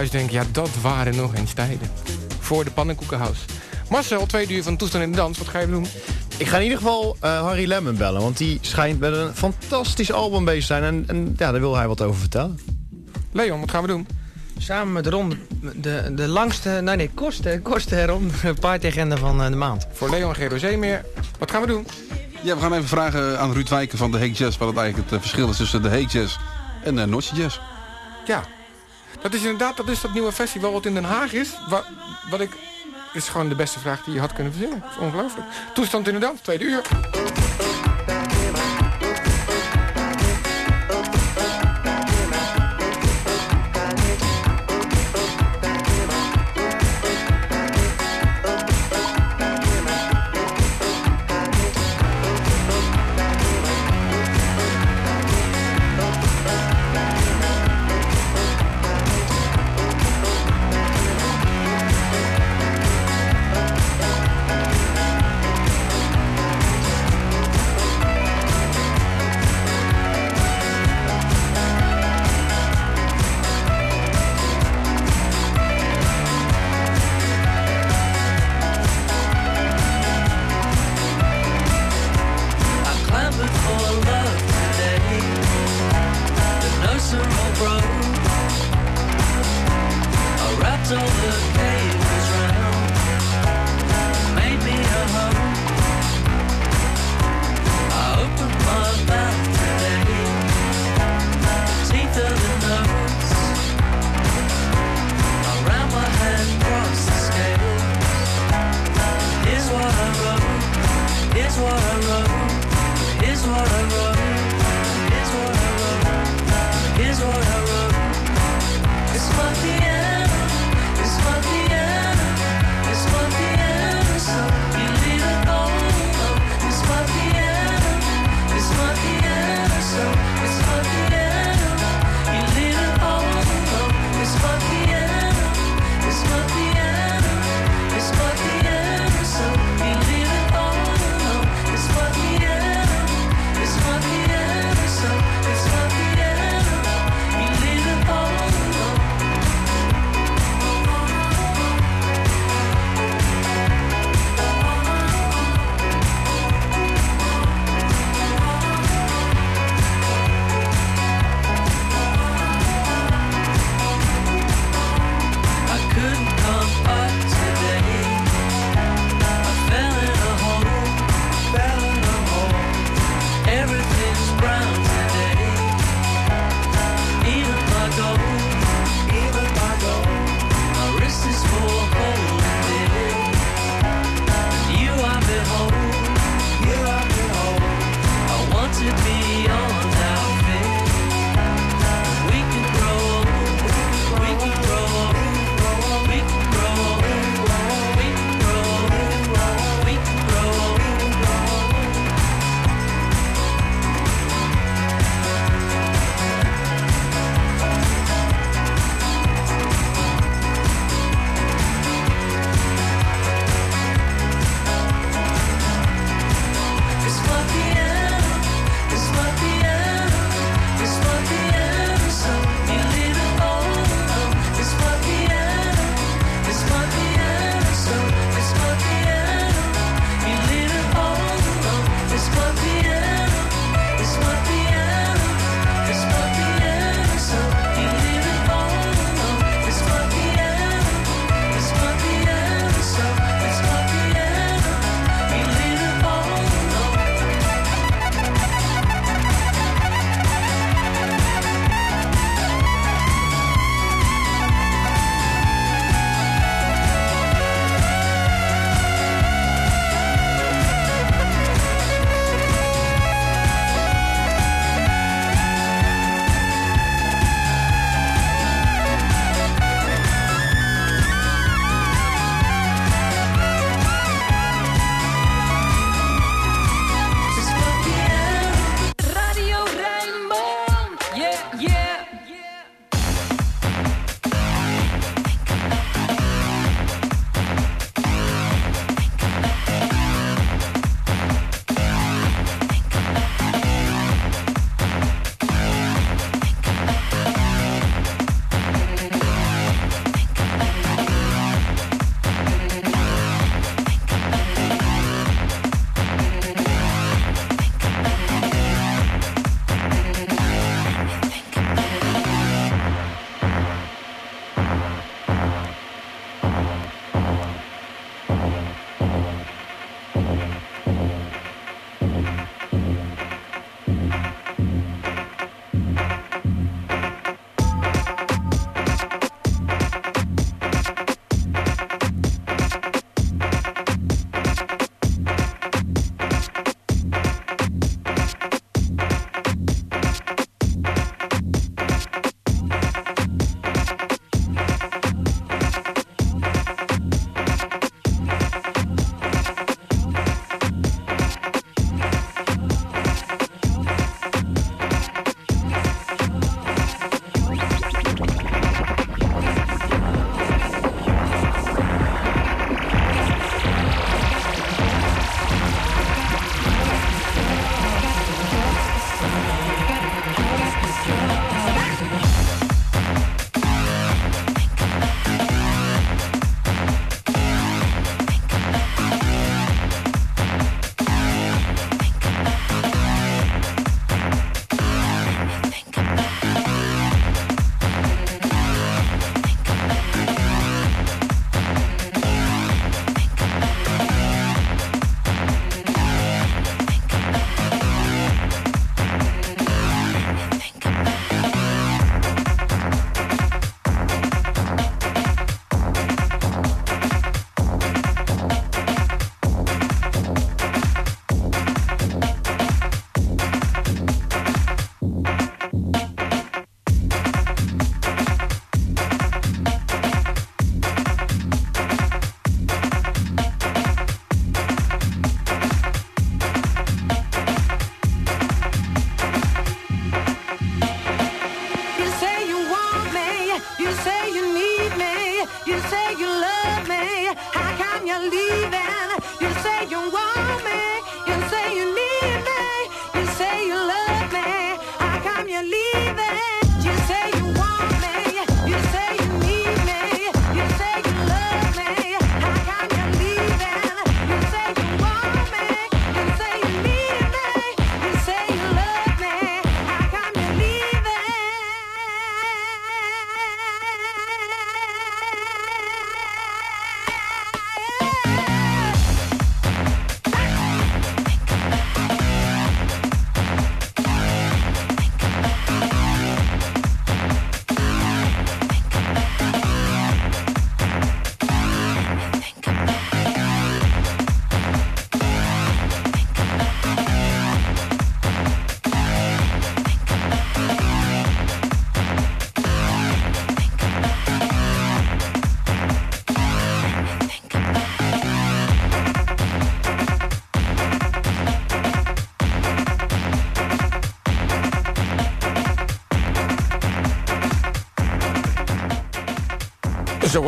thuis denken, ja, dat waren nog eens tijden. Voor de pannenkoekenhuis. Marcel, twee uur van Toestand in de Dans, wat ga je doen? Ik ga in ieder geval uh, Harry Lemmen bellen, want die schijnt met een fantastisch album bezig te zijn. En, en ja, daar wil hij wat over vertellen. Leon, wat gaan we doen? Samen met Ron de, de langste, nee nee, kortste, kortste Ron, partyagenda van uh, de maand. Voor Leon geen meer. Wat gaan we doen? Ja, we gaan even vragen aan Ruud Wijken van de Heek Jazz... wat het eigenlijk het eh, verschil is tussen de Heek Jazz en de Noordse Jazz. Ja, Dat is inderdaad dat, is dat nieuwe festival wat in Den Haag is. Wat, wat ik... is gewoon de beste vraag die je had kunnen verzinnen. Ongelooflijk. Toestand in de dans, tweede uur.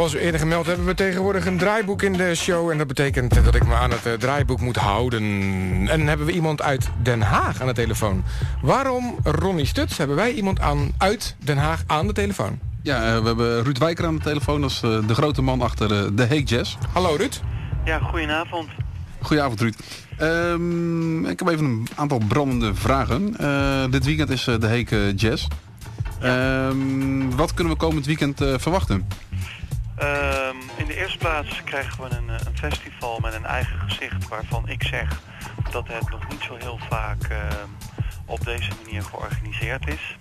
Zoals we eerder gemeld hebben we tegenwoordig een draaiboek in de show. En dat betekent dat ik me aan het eh, draaiboek moet houden. En hebben we iemand uit Den Haag aan de telefoon. Waarom, Ronnie Stuts, hebben wij iemand aan, uit Den Haag aan de telefoon? Ja, eh, we hebben Ruud Wijker aan de telefoon. Dat is eh, de grote man achter de Heek Jazz. Hallo Ruud. Ja, goedenavond. Goedenavond Ruud. Ehm, ik heb even een aantal brandende vragen. Eh, dit weekend is de Heek Jazz. Ehm, wat kunnen we komend weekend verwachten? Ehm, in de eerste plaats krijgen we een, eh, een festival met een eigen gezicht waarvan ik zeg dat het nog niet zo heel vaak ehm, op deze manier georganiseerd is.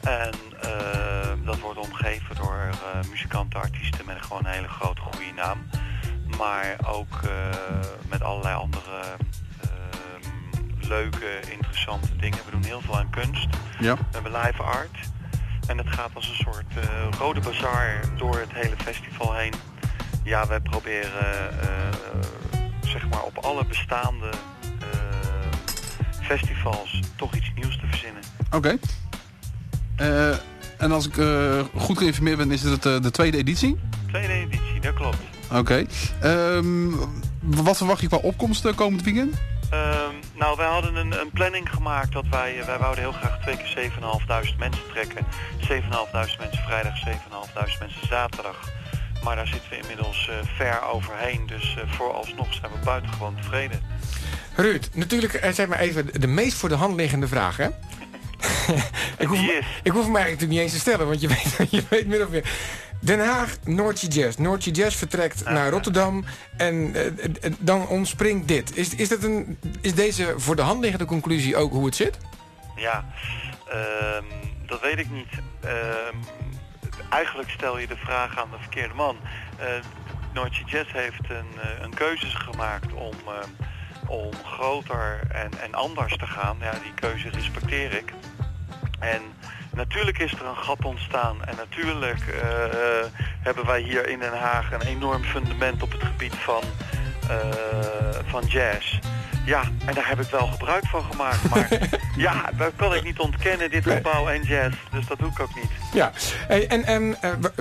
En ehm, dat wordt omgeven door eh, muzikanten, artiesten met gewoon een hele grote goede naam. Maar ook eh, met allerlei andere leuke, interessante dingen. We doen heel veel aan kunst. Ja. We hebben live art. En het gaat als een soort eh, rode bazaar door het hele festival heen. Ja, wij proberen eh, zeg maar op alle bestaande eh, festivals toch iets nieuws te verzinnen. Oké. En als ik goed geïnformeerd ben, is het de tweede editie? Tweede editie, dat klopt. Oké. Ehm, wat verwacht je qua opkomst eh, komend weekend? Ehm, nou, wij hadden een, een planning gemaakt dat wij, eh, wij wouden heel graag twee keer 7.500 mensen trekken. 7.500 mensen vrijdag, 7.500 mensen zaterdag. Maar daar zitten we inmiddels eh, ver overheen, dus eh, vooralsnog zijn we buitengewoon tevreden. Ruud, natuurlijk, zeg maar even de meest voor de hand liggende vraag, hè? ik, hoef, ik hoef hem eigenlijk niet eens te stellen, want je weet, je weet min of meer. Den Haag, Noordje Jazz. Noordje Jazz vertrekt naar Rotterdam en eh, eh, dan ontspringt dit. Is, is, dat een, is deze voor de hand liggende conclusie ook hoe het zit? Ja, ehm, dat weet ik niet. Ehm, eigenlijk stel je de vraag aan de verkeerde man. Eh Noordje Jazz heeft een, eh, een keuze gemaakt om, om groter en, en anders te gaan. Ja, die keuze respecteer ik. En natuurlijk is er een gat ontstaan. En natuurlijk eh, eh, hebben wij hier in Den Haag een enorm fundament op het gebied van, eh, van jazz. Ja, en daar heb ik wel gebruik van gemaakt. Maar ja, dat kan ik niet ontkennen, dit gebouw en jazz. Dus dat doe ik ook niet. Ja, en, en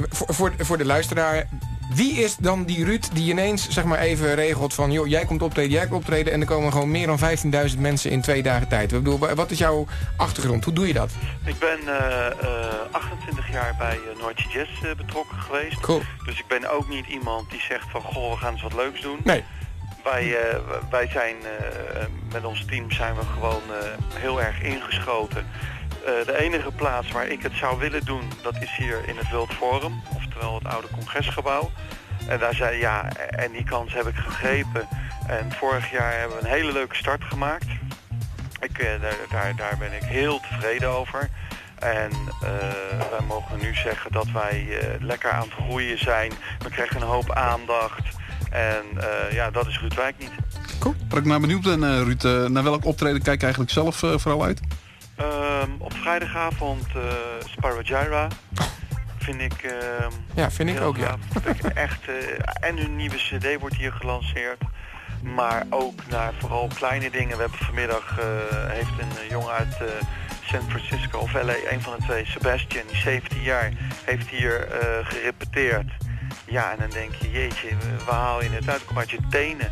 voor, voor, voor de luisteraar... Wie is dan die Ruud die ineens zeg maar even regelt van... joh, jij komt optreden, jij komt optreden... en er komen gewoon meer dan 15.000 mensen in twee dagen tijd. Ik bedoel, wa- wat is jouw achtergrond? Hoe doe je dat? Ik ben eh, eh, 28 jaar bij uh, Noordje Jazz eh, betrokken geweest. Cool. Dus ik ben ook niet iemand die zegt van... goh, we gaan eens wat leuks doen. Nee. Wij, eh, wij zijn, eh, met ons team zijn we gewoon eh, heel erg ingeschoten. Eh, de enige plaats waar ik het zou willen doen, dat is hier in het Wild Forum. Oftewel het oude congresgebouw. En daar zei ja, en die kans heb ik gegrepen. En vorig jaar hebben we een hele leuke start gemaakt. Ik, eh, daar, daar, daar ben ik heel tevreden over. En eh, wij mogen nu zeggen dat wij lekker aan het groeien zijn. We krijgen een hoop aandacht. En ja, dat is Ruud Wijk niet. Waar ik naar benieuwd ben, eh, Ruud, naar welk optreden kijk je eigenlijk zelf vooral uit? Ehm, op vrijdagavond eh Sparrow Gyra. Vind ik... ehm, Ja, vind ik ook, ja. gaaf. Echt, eh, en hun nieuwe cd wordt hier gelanceerd. Maar ook naar vooral kleine dingen. We hebben vanmiddag, eh, heeft een eh, jongen uit eh, San Francisco of LA, een van de twee, Sebastian, die 17 jaar, heeft hier eh, gerepeteerd. Ja, en dan denk je, jeetje, waar haal je het uit? Kom uit je tenen.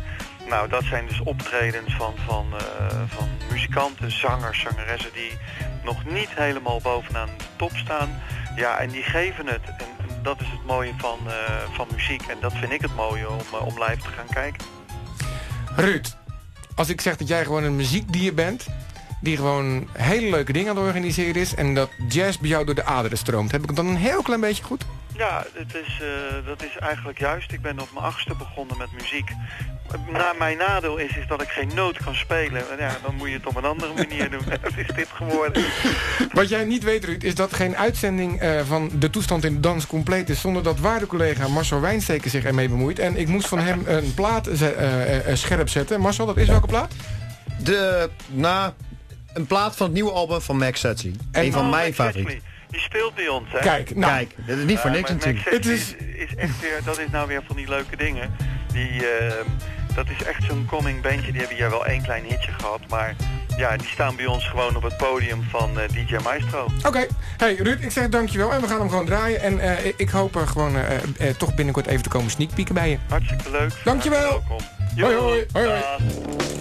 Nou, dat zijn dus optredens van, van, eh, van muzikanten, zangers, zangeressen die nog niet helemaal bovenaan de top staan. Ja, en die geven het. En dat is het mooie van, eh, van muziek. En dat vind ik het mooie om, eh, om live te gaan kijken. Ruud, als ik zeg dat jij gewoon een muziekdier bent... die gewoon hele leuke dingen aan het organiseren is... en dat jazz bij jou door de aderen stroomt... heb ik het dan een heel klein beetje goed? Ja, het is, eh, dat is eigenlijk juist. Ik ben op mijn achtste begonnen met muziek. Na, mijn nadeel is, is dat ik geen noot kan spelen. En Ja, dan moet je het op een andere manier doen. Dat is dit geworden. Wat jij niet weet, Ruud, is dat geen uitzending eh, van de toestand in de dans compleet is... zonder dat waarde collega Marcel Wijnsteken zich ermee bemoeit. En ik moest van hem een plaat eh, eh, scherp zetten. Marcel, dat is welke plaat? De, na, een plaat van het nieuwe album van Max. En- Een van Oh, mijn favorieten. Die speelt bij ons, hè? Kijk, nou, Kijk, dat is niet voor Ja, niks natuurlijk. Het is... is echt weer, dat is nou weer van die leuke dingen. Die, eh, dat is echt zo'n coming bandje. Die hebben hier wel één klein hitje gehad. Maar ja, die staan bij ons gewoon op het podium van eh, DJ Maestro. Oké. Hey Ruud, ik zeg dankjewel en we gaan hem gewoon draaien. En eh, ik hoop er gewoon eh, eh, toch binnenkort even te komen sneak peeken bij je. Hartstikke leuk. Dankjewel. Hartstikke Welkom. Hoi, hoi. Hoi, hoi.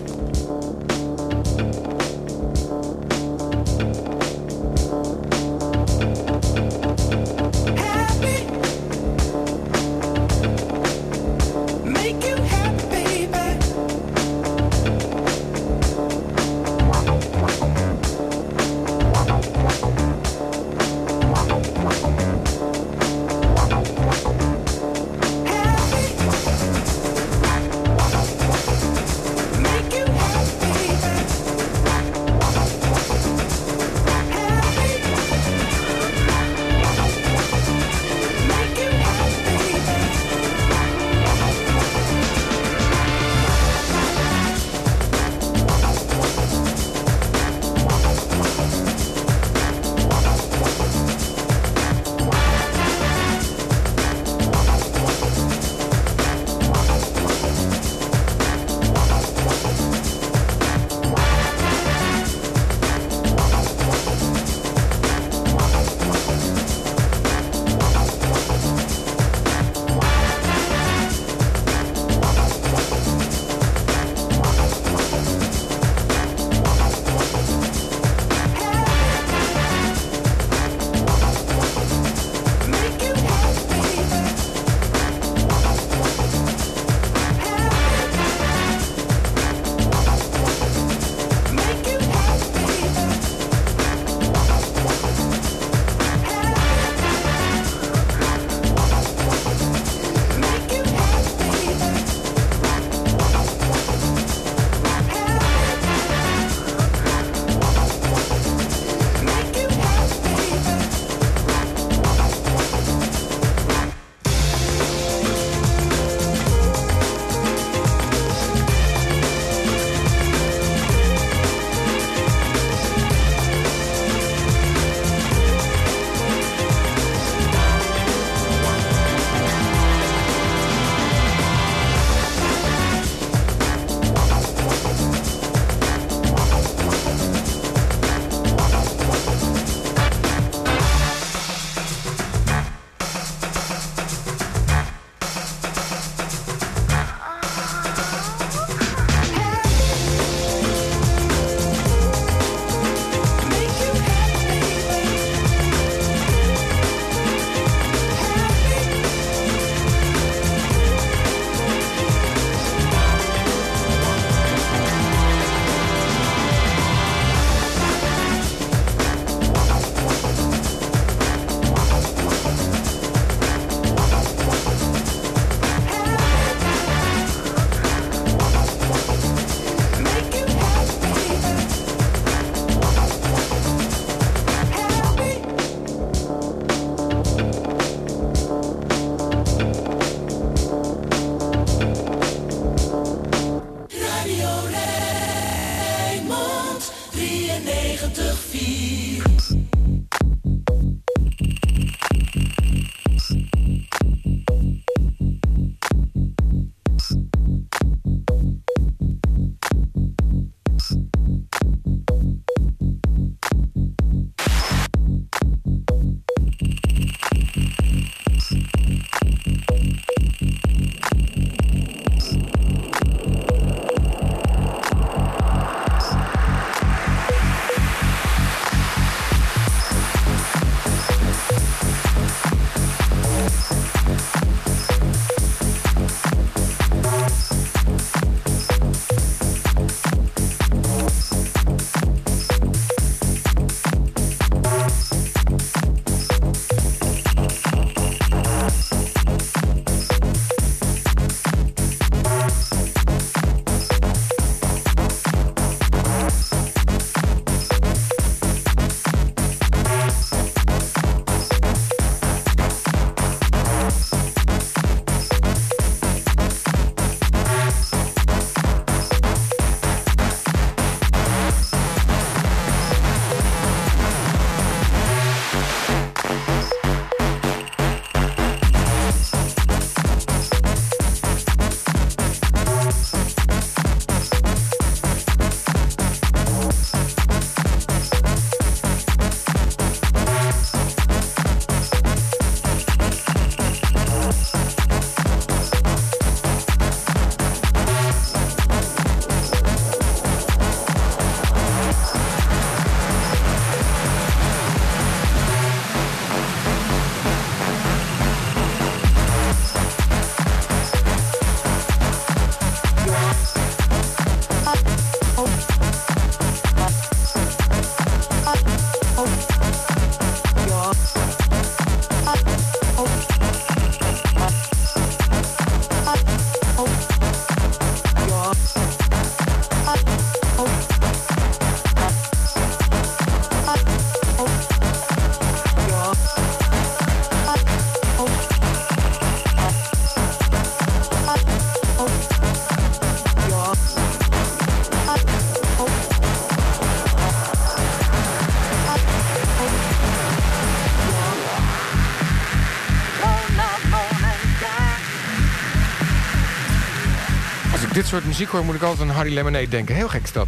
Soort muziek hoor, moet ik altijd aan Harry Lemonade denken. Heel gek is dat.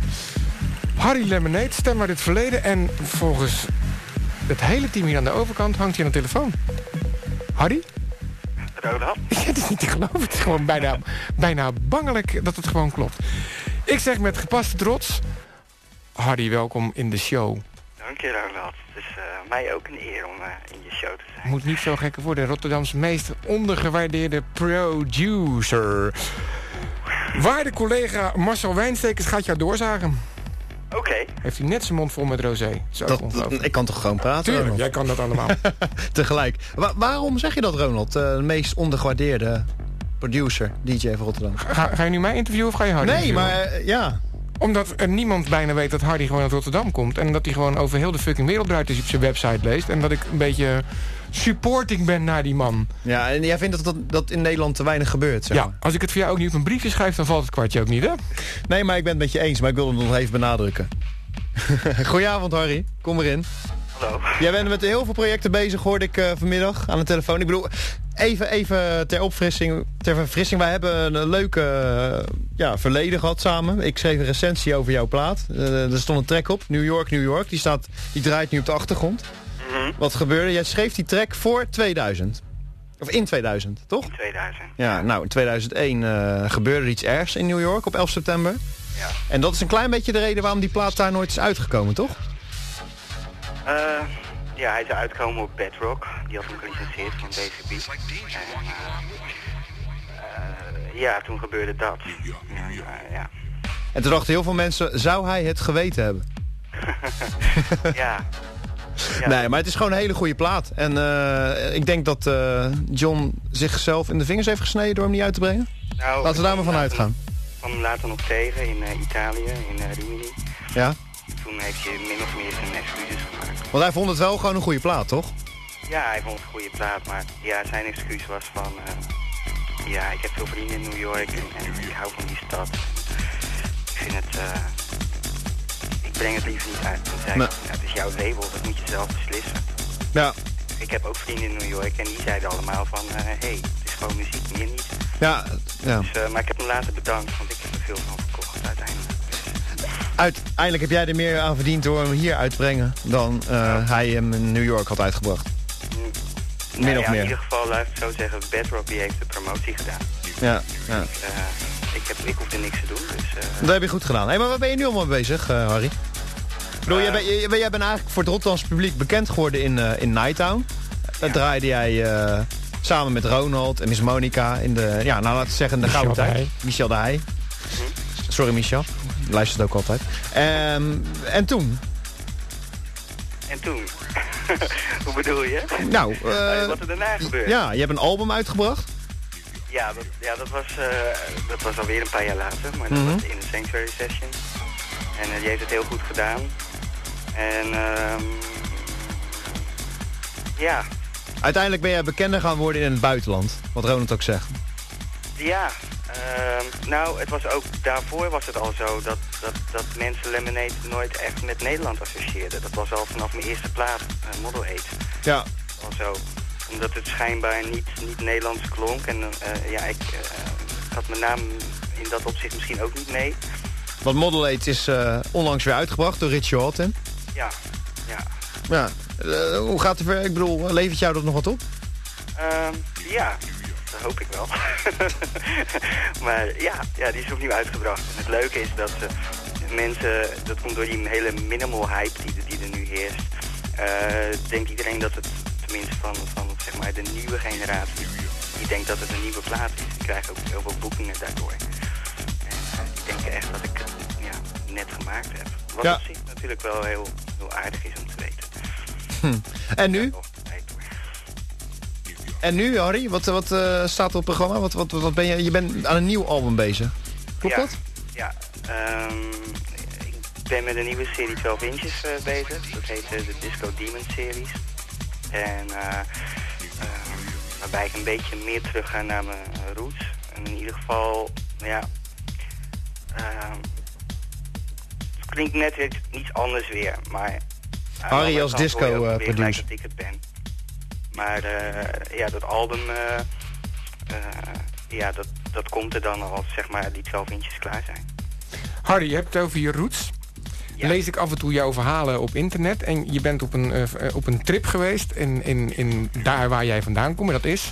Harry Lemonade, stem uit het verleden. En volgens het hele team hier aan de overkant hangt hij aan de telefoon. Harry? Ja, het is niet te geloven. Het is gewoon bijna, bijna bangelijk dat het gewoon klopt. Ik zeg met gepaste trots... Harry, welkom in de show. Dank je. Het is eh, mij ook een eer om eh, in je show te zijn. Moet niet zo gek worden. Rotterdams meest ondergewaardeerde producer. Waarde collega Marcel Wijnstekers gaat jou doorzagen. Oké. Heeft hij net zijn mond vol met rosé. Zo Dat, ongelooflijk. ik kan toch gewoon praten, Tuurlijk, Ronald? jij kan dat allemaal. Tegelijk. Wa- waarom zeg je dat, Ronald? Eh, de meest ondergewaardeerde producer, DJ van Rotterdam. ga, ga je nu mij interviewen of ga je Harry Nee, interviewen? maar eh, ja. Omdat er niemand bijna weet dat Hardy gewoon uit Rotterdam komt. En dat hij gewoon over heel de fucking wereld draait als je op zijn website leest. En dat ik een beetje supporting ben naar die man. Ja, en jij vindt dat dat, dat in Nederland te weinig gebeurt, zeg maar. Ja, als ik het voor jou ook niet op een briefje schrijf, dan valt het kwartje ook niet, hè? Nee, maar ik ben het met je eens, maar ik wil het nog even benadrukken. Goedenavond, Harry. Kom erin. Hallo. Jij bent met heel veel projecten bezig, hoorde ik eh, vanmiddag aan de telefoon. Ik bedoel, even, even ter opfrissing, ter verfrissing. Wij hebben een leuke eh, ja, verleden gehad samen. Ik schreef een recensie over jouw plaat. Eh, er stond een track op, New York, New York. Die, staat, die draait nu op de achtergrond. Mhm. Wat gebeurde? Jij schreef die track voor 2000. Of in 2000, toch? 2000. Ja, nou, in 2001 eh, gebeurde er iets ergs in New York op 11 september. Ja. En dat is een klein beetje de reden waarom die plaat daar nooit is uitgekomen, toch? Eh, ja, hij is uitgekomen op Bedrock. Die had hem gelicenseerd van Beat. En, eh, eh, ja, toen gebeurde dat. Ja, eh, ja. En toen dachten heel veel mensen, zou hij het geweten hebben? ja. Ja. Nee, maar het is gewoon een hele goede plaat. En eh, ik denk dat eh, John zichzelf in de vingers heeft gesneden door hem niet uit te brengen. Nou, Laten we daar maar van ik uitgaan. kwam hem later nog tegen in eh, Italië, in eh, Rimini. Ja? Toen heeft hij min of meer zijn excuses gemaakt. Want hij vond het wel gewoon een goede plaat, toch? Ja, hij vond het een goede plaat, maar ja, zijn excuus was van... eh, ja, ik heb veel vrienden in New York en, en ik hou van die stad. Ik vind het... eh, ik breng het liever niet uit. Toen zei Nee. ja, het is jouw label, dat moet je zelf beslissen. Ja. Ik heb ook vrienden in New York en die zeiden allemaal van... Hé, hey, het is gewoon muziek, meer niet. Ja, ja. Dus, eh, maar ik heb hem later bedankt, want ik heb er veel van verkocht uiteindelijk. Uiteindelijk heb jij er meer aan verdiend door hem hier uit te brengen... dan eh, hij hem in New York had uitgebracht. Min Nou of ja, meer. In ieder geval, laat ik het zo zeggen, Bedrock die heeft de promotie gedaan. Ja, ja. Eh, ik, heb, ik hoefde niks te doen, dus... eh, Dat heb je goed gedaan. Hé, maar waar ben je nu allemaal mee bezig, eh, Harry? Ik bedoel, jij, bent, jij, jij bent eigenlijk voor het Rotterdamse publiek bekend geworden in, eh, in Nighttown. Daar draaide jij eh, samen met Ronald en Miss Monica in de, ja, nou laten we zeggen, de gouden tijd. Michel de Heij. Sorry Michel, luistert ook altijd. Ehm, en toen? En toen? Hoe bedoel je? Nou, Eh, wat er daarna gebeurde? ja, je hebt een album uitgebracht. Ja, dat, ja, dat, was, eh, dat was alweer een paar jaar later, maar dat Mhm. was in de Sanctuary Session. En eh, die heeft het heel goed gedaan. En ehm ja, Uiteindelijk ben jij bekender gaan worden in het buitenland. Wat Ronald ook zegt. ja. Ehm, nou, het was ook, daarvoor was het al zo dat, dat, dat mensen Lemonade nooit echt met Nederland associeerden. Dat was al vanaf mijn eerste plaat, eh, Model 8. Ja, Al zo. Omdat het schijnbaar niet, niet Nederlands klonk. En eh, ja, ik eh, had mijn naam in dat opzicht misschien ook niet mee. want Model 8 is onlangs weer uitgebracht door Richie Houghton. Ja, ja. Ja, hoe gaat het ver? Ik bedoel, levert jou dat nog wat op? Ehm, ja, dat hoop ik wel. maar ja, ja, die is opnieuw uitgebracht. En het leuke is dat eh, mensen, dat komt door die hele minimal hype die, die er nu heerst. eh, denkt iedereen dat het, tenminste van, van zeg maar de nieuwe generatie, die denkt dat het een nieuwe plaat is. Die krijgen ook heel veel boekingen daardoor. En eh, die denken echt dat ik het ja, net gemaakt heb. Wat Ja. op zich natuurlijk wel heel, heel aardig is om te weten. En nu? En nu, Harry? Wat, wat eh, staat er op het programma? Wat, wat, wat ben je, je bent aan een nieuw album bezig. Klopt ja, dat? Ja, ehm, ik ben met een nieuwe serie 12 inches eh, bezig. Dat heet eh, de Disco Demon series. En eh, ehm, waarbij ik een beetje meer terug ga naar mijn roots. En in ieder geval, ja... ehm, het klinkt net iets anders weer, maar... Harry als kant disco, hoor je ook weer gelijk producer. dat ik het ben. Maar eh, ja, dat album... eh, eh, ja, dat, dat komt er dan als zeg maar die 12 inches klaar zijn. Hardy, je hebt het over je roots. Lees ik af en toe jouw verhalen op internet. En je bent op een, op een trip geweest in, in, in daar waar jij vandaan komt. En dat is...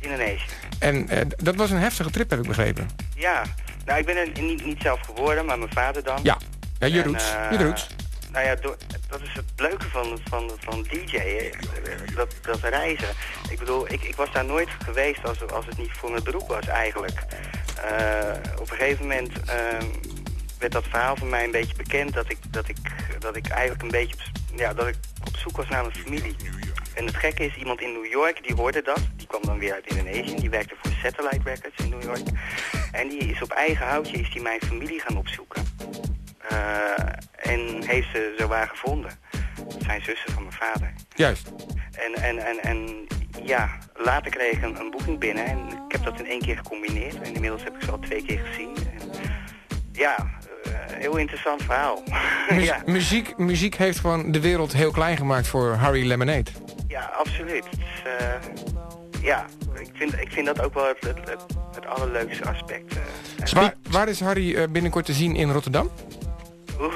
Indonesië. En dat was een heftige trip, heb ik begrepen. Ja, nou ik ben er niet, niet zelf geboren, maar mijn vader dan. Ja, ja je En, roots. je roots. Nou ja, door, dat is het leuke van, van, van DJ'en, dat, dat reizen. Ik bedoel, ik, ik was daar nooit geweest als, als het niet voor mijn beroep was eigenlijk. Eh, op een gegeven moment ehm, werd dat verhaal van mij een beetje bekend dat ik, dat ik, dat ik eigenlijk een beetje op, ja, dat ik op zoek was naar mijn familie. En het gekke is, iemand in New York die hoorde dat. Die kwam dan weer uit Indonesië. Die werkte voor Satellite Records in New York. En die is op eigen houtje is die mijn familie gaan opzoeken. Eh, en heeft ze zowaar gevonden. Het zijn zussen van mijn vader. Juist. En, en, en, en ja, later kreeg ik een, een boeking binnen en ik heb dat in één keer gecombineerd. En inmiddels heb ik ze al twee keer gezien. En, ja, eh, heel interessant verhaal. Ja, muziek, muziek heeft gewoon de wereld heel klein gemaakt voor Harry Lemonade. ja, absoluut. Eh, ja, ik vind, ik vind dat ook wel het, het, het, allerleukste aspect. Waar, waar is Harry binnenkort te zien in Rotterdam? Oeh,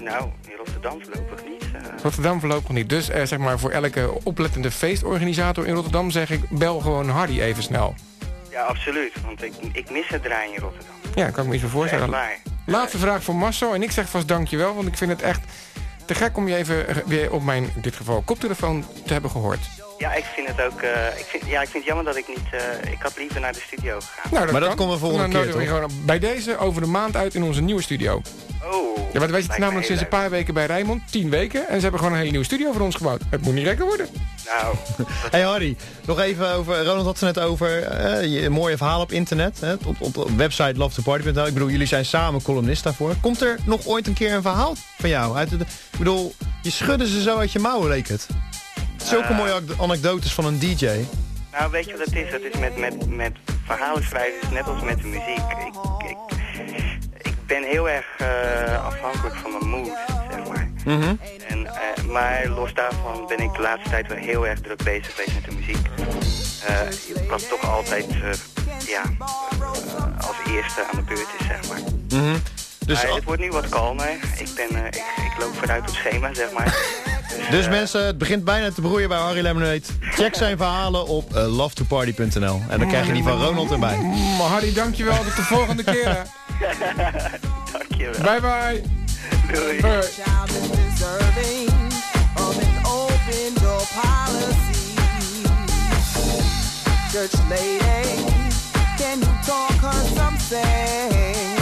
nou, in Rotterdam voorlopig niet. eh. Rotterdam voorlopig niet. Dus eh, zeg maar voor elke oplettende feestorganisator in Rotterdam zeg ik... bel gewoon Hardy even snel. ja, absoluut. Want ik, ik mis het draaien in Rotterdam. Ja, kan ik me iets voorstellen. Laatste vraag voor Marcel. En ik zeg vast dankjewel, want ik vind het echt te gek om je even eh, weer op mijn, in dit geval, koptelefoon te hebben gehoord. Ja, ik vind het ook. eh, ik, vind, ja, ik vind het jammer dat ik niet. eh, ik had liever naar de studio gegaan. Nou, Maar dat komt de volgende Dan keer, nodigen we je gewoon bij deze over de maand uit in onze nieuwe studio. Oh. Ja, want zitten me namelijk sinds een paar weken bij Rijnmond, tien weken. En ze hebben gewoon een hele nieuwe studio voor ons gebouwd. Het moet niet gekker worden. Nou, Hey Harry, nog even over, Ronald had het net over eh, je mooie verhaal op internet. Hè, op, op de website lovetoparty.nl. Ik bedoel, jullie zijn samen columnist daarvoor. Komt er nog ooit een keer een verhaal van jou? Uit de, ik bedoel, je schudde ze zo uit je mouwen, leek het. Zulke mooie anekdotes van een DJ. nou, weet je wat het is? Het is met, met, met verhalen schrijven, net als met de muziek. Ik, ik, ik ben heel erg eh, afhankelijk van mijn mood, zeg maar. Mhm. En, eh, maar los daarvan ben ik de laatste tijd wel heel erg druk bezig geweest met de muziek. Eh, wat toch altijd ja, als eerste aan de beurt is, zeg maar. Mhm. Dus, het wordt nu wat kalmer. Ik, ben, eh, ik, ik loop vooruit op schema, zeg maar. dus eh, mensen, het begint bijna te broeien bij Harry Lemonade. Check zijn verhalen op uh, lovetoparty.nl. En dan krijg je die van Ronald erbij. Mm, Hardy, dankjewel. Tot de volgende keer. Dankjewel. Bye bye. Doei. Church lady, can you talk her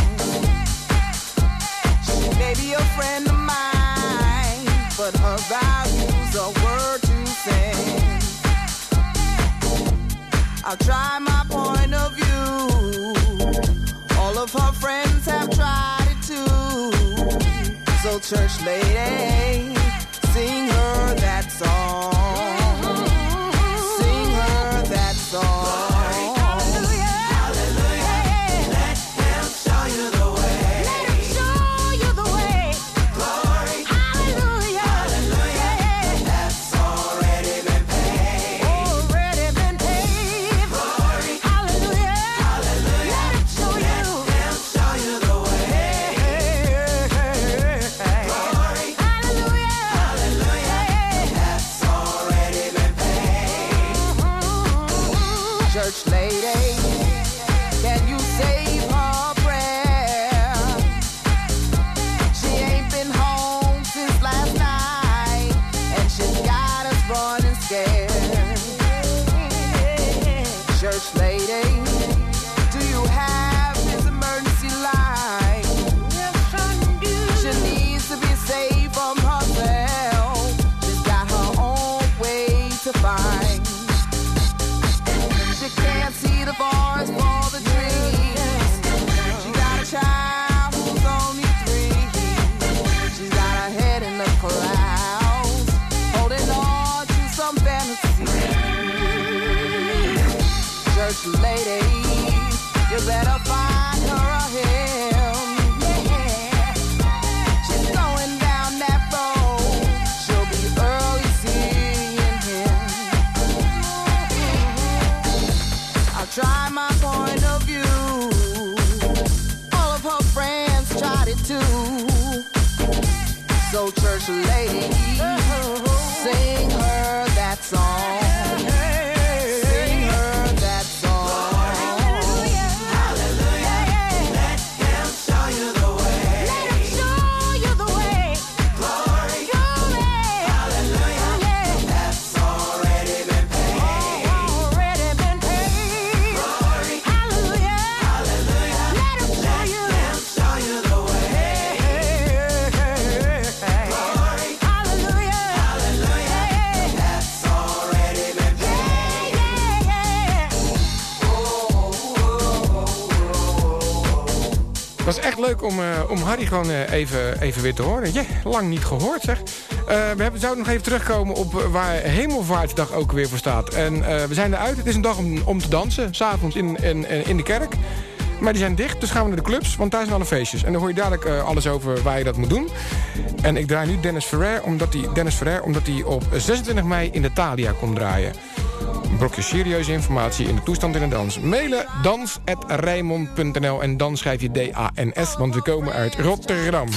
sense? She may be a friend of mine, but her values are to. I'll try my point of view. All of her friends have tried it too. So church lady, sing tried it too. So church lady, uh-huh. sing. om, eh, om Harry gewoon eh, even, even weer te horen. Ja, lang niet gehoord zeg. Eh, we hebben, zouden nog even terugkomen op waar Hemelvaartsdag ook weer voor staat. En we zijn eruit. Het is een dag om, om te dansen. S'avonds in, in, in de kerk. Maar die zijn dicht, dus gaan we naar de clubs, want daar zijn alle feestjes. En dan hoor je dadelijk alles over waar je dat moet doen. En ik draai nu Dennis Ferrer, omdat die Dennis Ferrer, omdat die op 26 mei in de Thalia komt draaien. Een brokje serieuze informatie in de toestand in de dans. Mailen dans.rijmond.nl en dan schrijf je D-A-N-S, want we komen uit Rotterdam.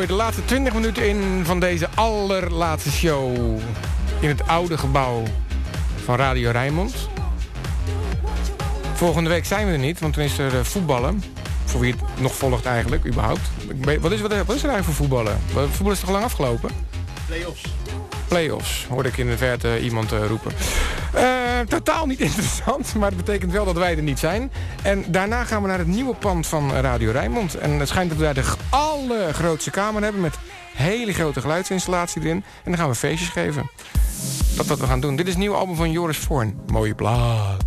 alweer de laatste 20 minuten in van deze allerlaatste show. In het oude gebouw van Radio Rijnmond. Volgende week zijn we er niet, want dan is er voetballen. Voor wie het nog volgt eigenlijk, überhaupt. Wat is, wat, is er eigenlijk voor voetballen? Voetbal is toch lang afgelopen? Playoffs. Playoffs, hoorde ik in de verte iemand eh, roepen. Eh, totaal niet interessant, maar het betekent wel dat wij er niet zijn. En daarna gaan we naar het nieuwe pand van Radio Rijnmond. En het schijnt dat we daar de allergrootste kamer hebben... met hele grote geluidsinstallatie erin. En dan gaan we feestjes geven. Dat wat we gaan doen. Dit is het nieuwe album van Joris Voorn. Mooie plaat.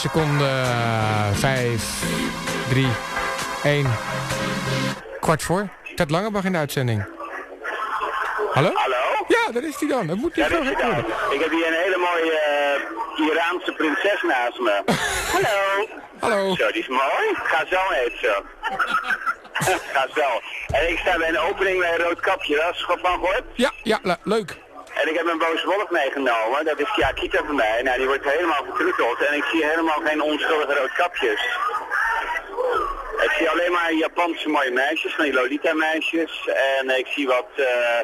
10 seconden. 5, 3, 1. Kwart voor. Ted Langebach in de uitzending. Hallo? Hallo? Ja, daar is hij dan. Het moet niet zo gek worden. Ik heb hier een hele mooie eh, Iraanse prinses naast me. Hallo. Hallo. Zo, die is mooi. Gazel heet ze. Gazel. En ik sta bij een opening bij een rood kapje. Dat is van gehoord. Ja, ja, le- leuk. En ik heb een boze wolf meegenomen. Dat is Kiakita van mij. Nou, die wordt helemaal verkrukkeld. En ik zie helemaal geen onschuldige roodkapjes. Ik zie alleen maar Japanse mooie meisjes, van die Lolita meisjes. En ik zie wat, eh,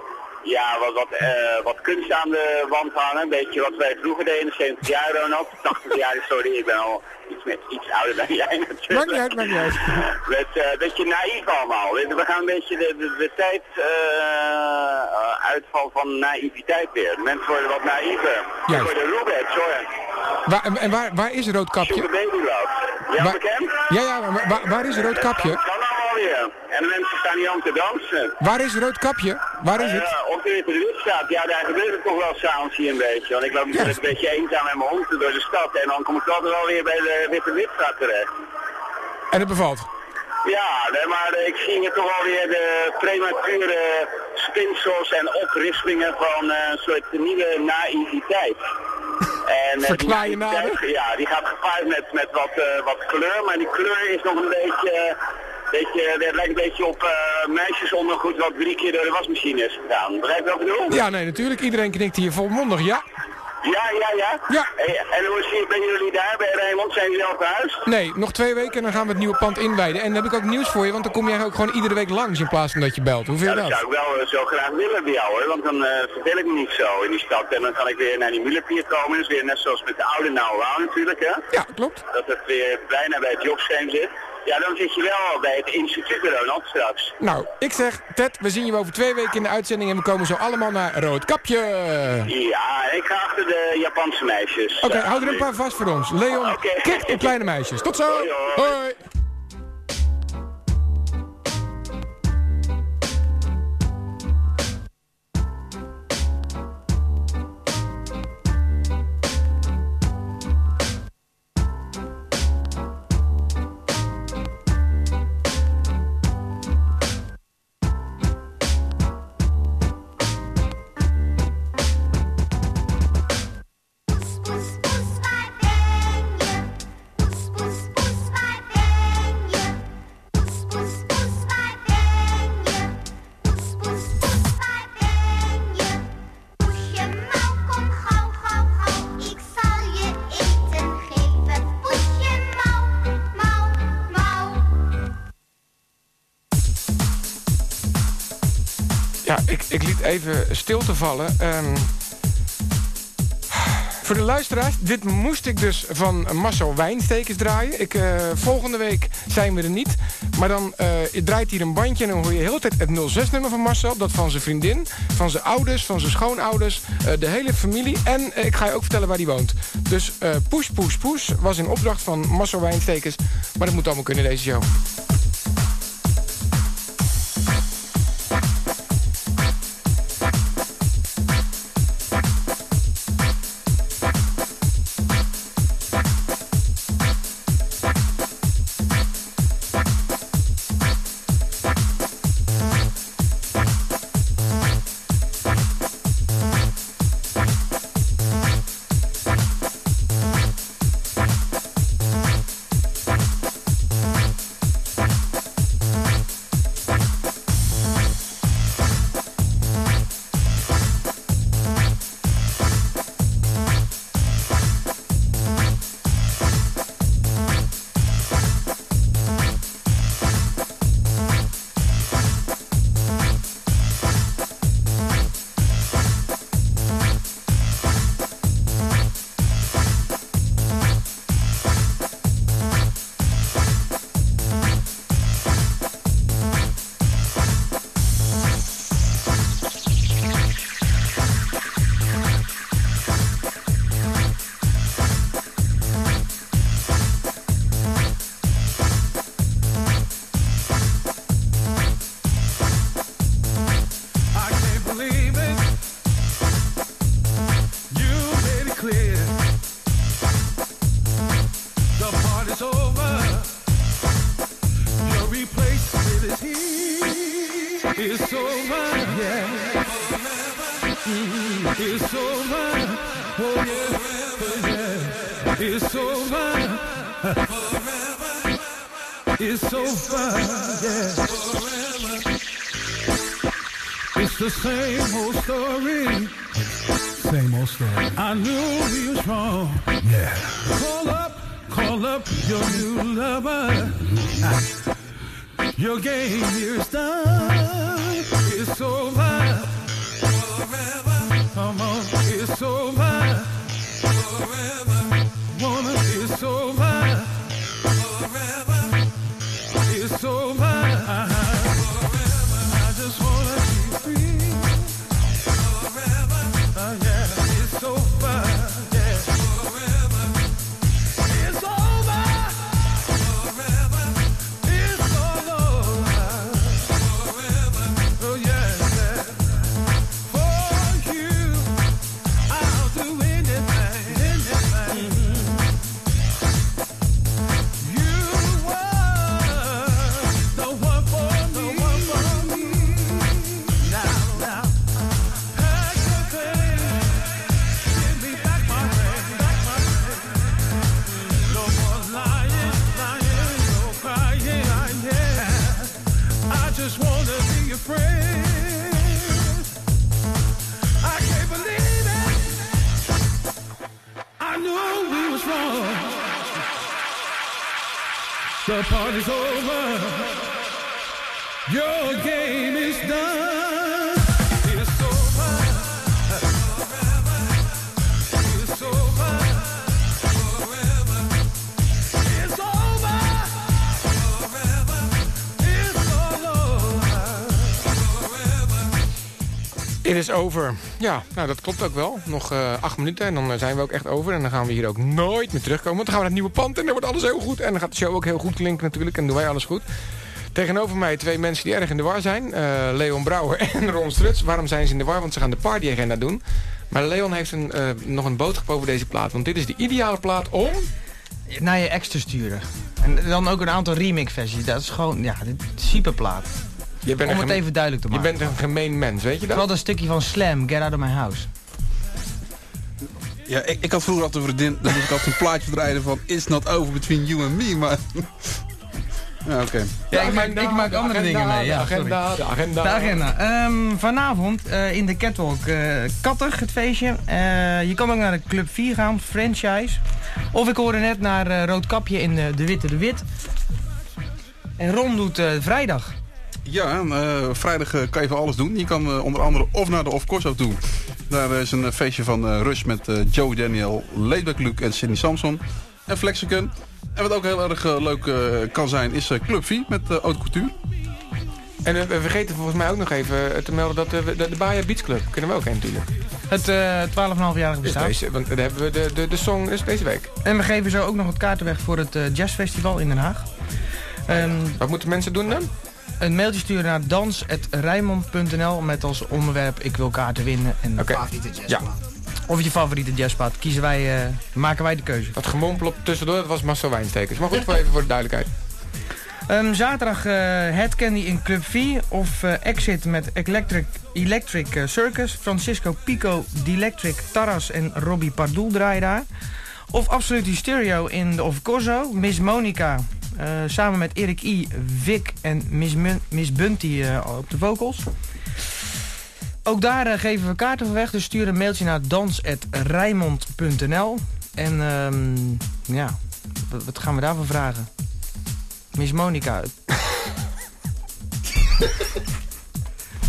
ja, wat, wat, eh, wat kunst aan de wand hangen. Een beetje wat wij vroeger deden in de 70 jaar, Ronald. 80 jaar, sorry, ik ben al iets, met, iets ouder dan jij natuurlijk. Maakt niet uit, maakt niet uit. Met, eh, een beetje naïef allemaal. We gaan een beetje de, de, de tijd eh, uitval van naïviteit weer. Mensen worden wat naïver. Voor de Rubets hoor. Waar, en- waar, waar is Roodkapje? Sugar Baby Love. Ja, bekend? Ja, ja, maar waar, waar is Roodkapje? Dat kan allemaal weer. En de mensen staan hier om te dansen. Waar is Roodkapje? Waar is het? Eh, er in de wit staat, ja, daar gebeurt het toch wel s'avonds hier een beetje. Want ik loop natuurlijk een beetje eenzaam met mijn hond door de stad. En dan kom ik altijd wel weer bij de Witte Witstraat terecht. En het bevalt. Ja, nee, maar eh, ik zie hier toch wel weer de premature spinsels en oprispingen van eh, een soort nieuwe naïviteit. En, eh, Verklaar je die nader? naïviteit, Ja, die gaat gepaard met, met wat, eh, wat kleur, maar die kleur is nog een beetje... beetje het lijkt een beetje op eh meisjesondergoed wat drie keer door de wasmachine is gegaan. Begrijp je wat ik bedoel? Ja, nee, natuurlijk. Iedereen knikt hier volmondig, ja. Ja, ja, ja. Ja. En hoe is het, ben jullie daar bij Rijnmond? Zijn jullie al thuis? Nee, nog twee weken en dan gaan we het nieuwe pand inwijden. En dan heb ik ook nieuws voor je, want dan kom jij ook gewoon iedere week langs in plaats van dat je belt. Hoe vind Ja, dat dat? zou ik wel eh, zo graag willen bij jou hoor, want dan eh verveel ik me niet zo in die stad. En dan kan ik weer naar die Mulepier komen, dus weer net zoals met de oude Nauw natuurlijk hè. Ja, klopt. Dat het weer bijna bij het jobscherm zit. Ja, dan zit je wel bij het instituut Ronald straks. Nou, ik zeg, Ted, we zien je over twee weken in de uitzending en we komen zo allemaal naar Roodkapje. Ja, ik ga achter de Japanse meisjes. Oké, Eh, hou er een paar vast voor ons. Leon, Oké. kijk op kleine meisjes. Tot zo. Hoi, hoi. Hoi. Even stil te vallen. Ehm, voor de luisteraars, dit moest ik dus van Marcel Wijnstekers draaien. Ik, eh, volgende week zijn we er niet. Maar dan eh, draait hier een bandje en dan hoor je heel tijd het 06-nummer van Marcel. Dat van zijn vriendin, van zijn ouders, van zijn schoonouders, eh, de hele familie. En ik ga je ook vertellen waar hij woont. Dus Poes Poes Poes was in opdracht van Marcel Wijnstekers. Maar dat moet allemaal kunnen deze show. Same The party's over. Is over. Ja, nou dat klopt ook wel. Nog eh, acht minuten en dan eh, zijn we ook echt over. En dan gaan we hier ook nooit meer terugkomen. Want dan gaan we naar het nieuwe pand en dan wordt alles heel goed. En dan gaat de show ook heel goed klinken natuurlijk. En doen wij alles goed. Tegenover mij twee mensen die erg in de war zijn. Eh, Leon Brouwer en Ron Struts. Waarom zijn ze in de war? Want ze gaan de partyagenda doen. Maar Leon heeft een, nog een boodschap over deze plaat. Want dit is de ideale plaat om... Naar je ex te sturen. En dan ook een aantal remix versies. Dat is gewoon, ja, dit is super plaat. Je bent Om een het even duidelijk te Je maken. bent een gemeen mens, weet je dat? Wel een stukje van Slam, Get Out of My House. Ja, ik, ik had vroeger altijd een vriendin, dan moest ik altijd een plaatje draaien van It's not over between you and me, maar... ja, oké. Ja, ik maak, agenda, ik maak de andere agenda, dingen mee. de Ja, agenda, sorry. de agenda. De agenda. Ehm, vanavond eh, in de Catwalk eh Kattig, het feestje. Eh, je kan ook naar de Club 4 gaan, franchise. Of ik hoorde net naar eh, Roodkapje in de, de Witte de Wit. En Ron doet eh, vrijdag. Ja, eh, vrijdag eh, kan je van alles doen. Je kan eh, onder andere of naar de Of Corso toe. Daar is een feestje van eh, Rush met eh, Joe Daniel, Laidback Luke en Sidney Samson. En Flexicon. En wat ook heel erg leuk eh, kan zijn, is eh, Club 4 met uh, Haute Couture. En we vergeten volgens mij ook nog even te melden dat de, de, de Baja Beach Club kunnen we ook heen natuurlijk. Het eh 12,5-jarig Dus bestaan. deze, want dan hebben we de, de, de song is deze week. En we geven zo ook nog wat kaarten weg voor het eh, jazzfestival in Den Haag. Ehm, Wat moeten mensen doen dan? Een mailtje sturen naar dans.rijmond.nl met als onderwerp ik wil kaarten winnen. En favoriete jazzplaat. Ja. Of je favoriete jazzplaat. Kiezen wij, eh, maken wij de keuze. Dat gemompel op tussendoor, dat was Marcel Wijnstekers. Maar goed, voor even voor de duidelijkheid. Ehm, zaterdag eh Head Candy in Club V of eh, Exit met Electric, Electric Circus. Francisco Pico, Electric, Taras en Robbie Pardoel draaien daar. Of Absolute Stereo in de Of Corso. Miss Monica samen met Erik I, Vic en Miss, Mun- Miss Bunty eh, op de vocals. Ook daar eh, geven we kaarten voor weg. Dus stuur een mailtje naar dans.rijmond.nl. En ehm, ja, wat, gaan we daarvoor vragen? Miss Monica.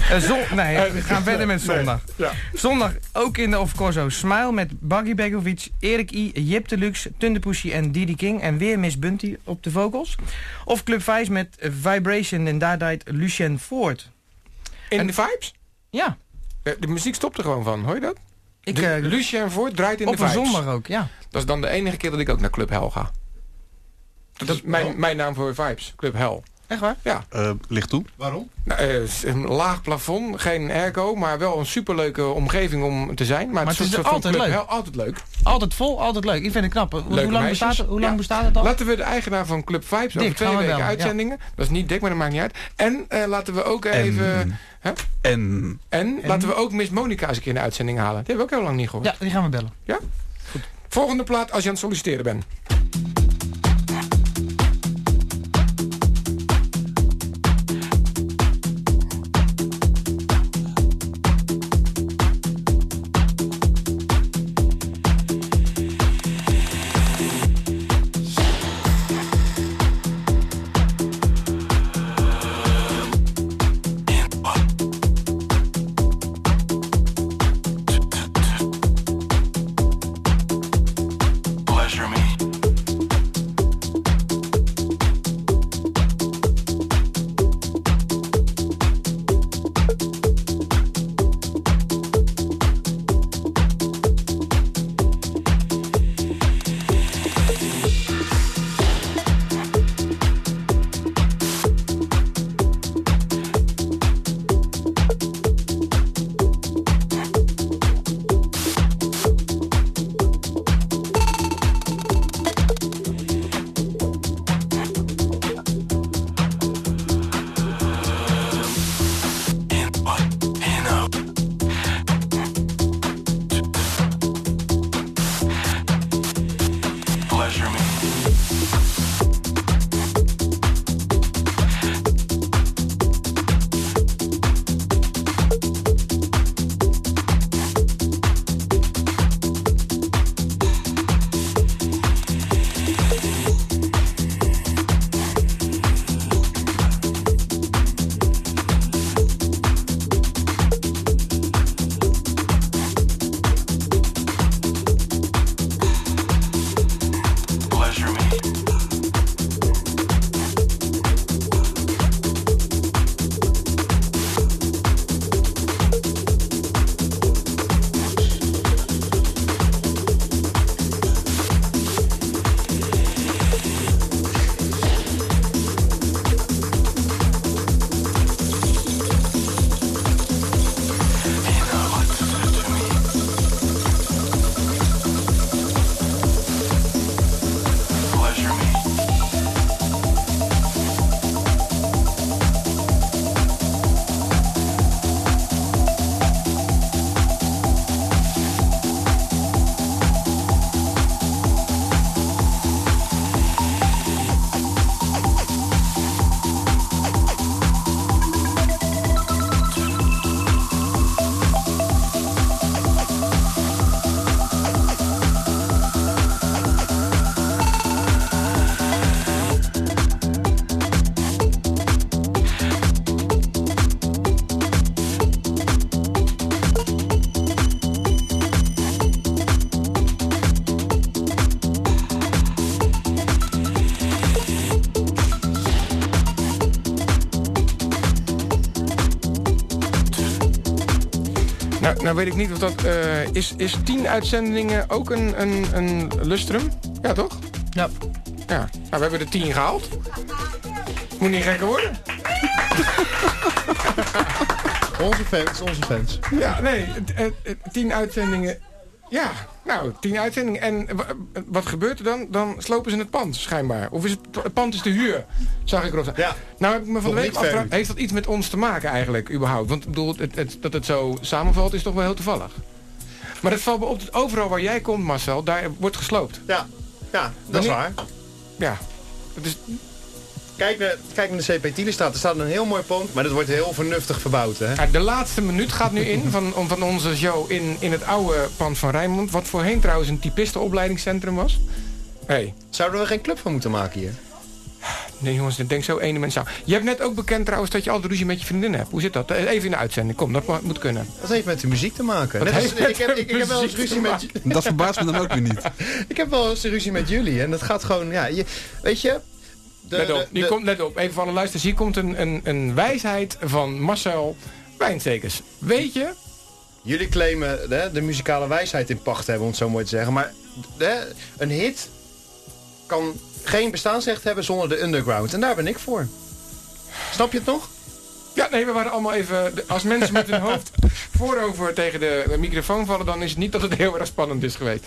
Eh, zon- nee, we gaan verder met zondag. Ja. Zondag ook in de Of Corso. Smile met Baggy Begovic, Erik I, Jip Deluxe, Tundepussy en Didi King. En weer Miss Bunty op de vocals. Of Club 5 met eh, Vibration en daar draait Lucien Ford. In En- de vibes? Ja, De, de muziek stopt er gewoon van, hoor je dat? ik, de, eh, Lucien Voort draait in op de vibes. zondag ook, ja. Dat is dan de enige keer dat ik ook naar Club Hell ga. Dat is mijn, mijn naam voor vibes, Club Hell. Echt waar? Ja. Eh ligt toe. Waarom? Nou, eh, een laag plafond, geen airco, maar wel een superleuke omgeving om te zijn. Maar, het is van altijd Club leuk. Altijd leuk. Altijd vol, altijd leuk. Ik vind het knap. Hoe- Leuke hoe lang, meisjes. bestaat, het- hoe lang Ja. bestaat het al? Laten we de eigenaar van Club Vibes over twee we weken bellen, ja. uitzendingen. Dat is niet dik, maar dat maakt niet uit. En eh, laten we ook even... Hè? En En, laten we ook Miss Monica eens een keer in de uitzending halen. Die hebben we ook heel lang niet gehoord. Ja, die gaan we bellen. Ja? Goed. Volgende plaat als je aan het solliciteren bent. pleasure me. Nou, nou weet ik niet of dat... eh, is, is tien uitzendingen ook een, een, een lustrum? Ja, toch? Ja. Ja. Nou, we hebben er tien gehaald. Moet niet gekker worden. Onze fans, onze fans. Ja, nee, tien uitzendingen. Ja, nou, tien uitzendingen. En wa- wat gebeurt er dan? Dan slopen ze het pand, schijnbaar. Of is het, het pand is te huur, zag ik erop staan. Ja. Nou heb ik me van de week afgevraagd, heeft dat iets met ons te maken eigenlijk, überhaupt? Want ik bedoel, het, het- dat het zo samenvalt is toch wel heel toevallig. Maar het valt me op, dat overal waar jij komt, Marcel, daar wordt gesloopt. Ja, ja dat is waar. Ja, het is, Kijk naar, kijk naar de CP Tielenstraat. Er staat een heel mooi pand, maar dat wordt heel vernuftig verbouwd. Hè? Ja, de laatste minuut gaat nu in van, om- van onze show in, in het oude pand van Rijnmond. Wat voorheen trouwens een typistenopleidingscentrum was. Hey. Zouden we er geen club van moeten maken hier? Nee jongens, ik denk zo ene mens aan. Je hebt net ook bekend trouwens dat je altijd ruzie met je vriendin hebt. Hoe zit dat? Eh, Even in de uitzending. Kom, dat mo- moet kunnen. Dat heeft met de muziek te maken. Dat Net als- ik, heb, de ik, ik heb wel eens ruzie met, Dat verbaast me dan ook weer niet. ik heb wel eens ruzie met jullie. En dat gaat gewoon, ja, je, weet je... De, let op, de- de- komt, let op, even voor alle luisteraars. Hier komt een, een, een wijsheid van Marcel Wijnstekers. Weet je, Jullie claimen hè, de muzikale wijsheid in pacht hebben, om het zo mooi te zeggen. Maar hè, een hit kan geen bestaansrecht hebben zonder de underground. En daar ben ik voor. Snap je het nog? Ja, nee, we waren allemaal even... de- Als mensen met hun hoofd voorover tegen de microfoon vallen... dan is het niet dat het heel erg spannend is geweest.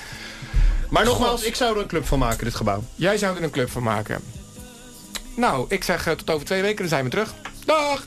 Maar nogmaals, God. ik zou er een club van maken, dit gebouw. Jij zou er een club van maken. Nou, ik zeg eh, tot over twee weken, dan zijn we terug. Dag!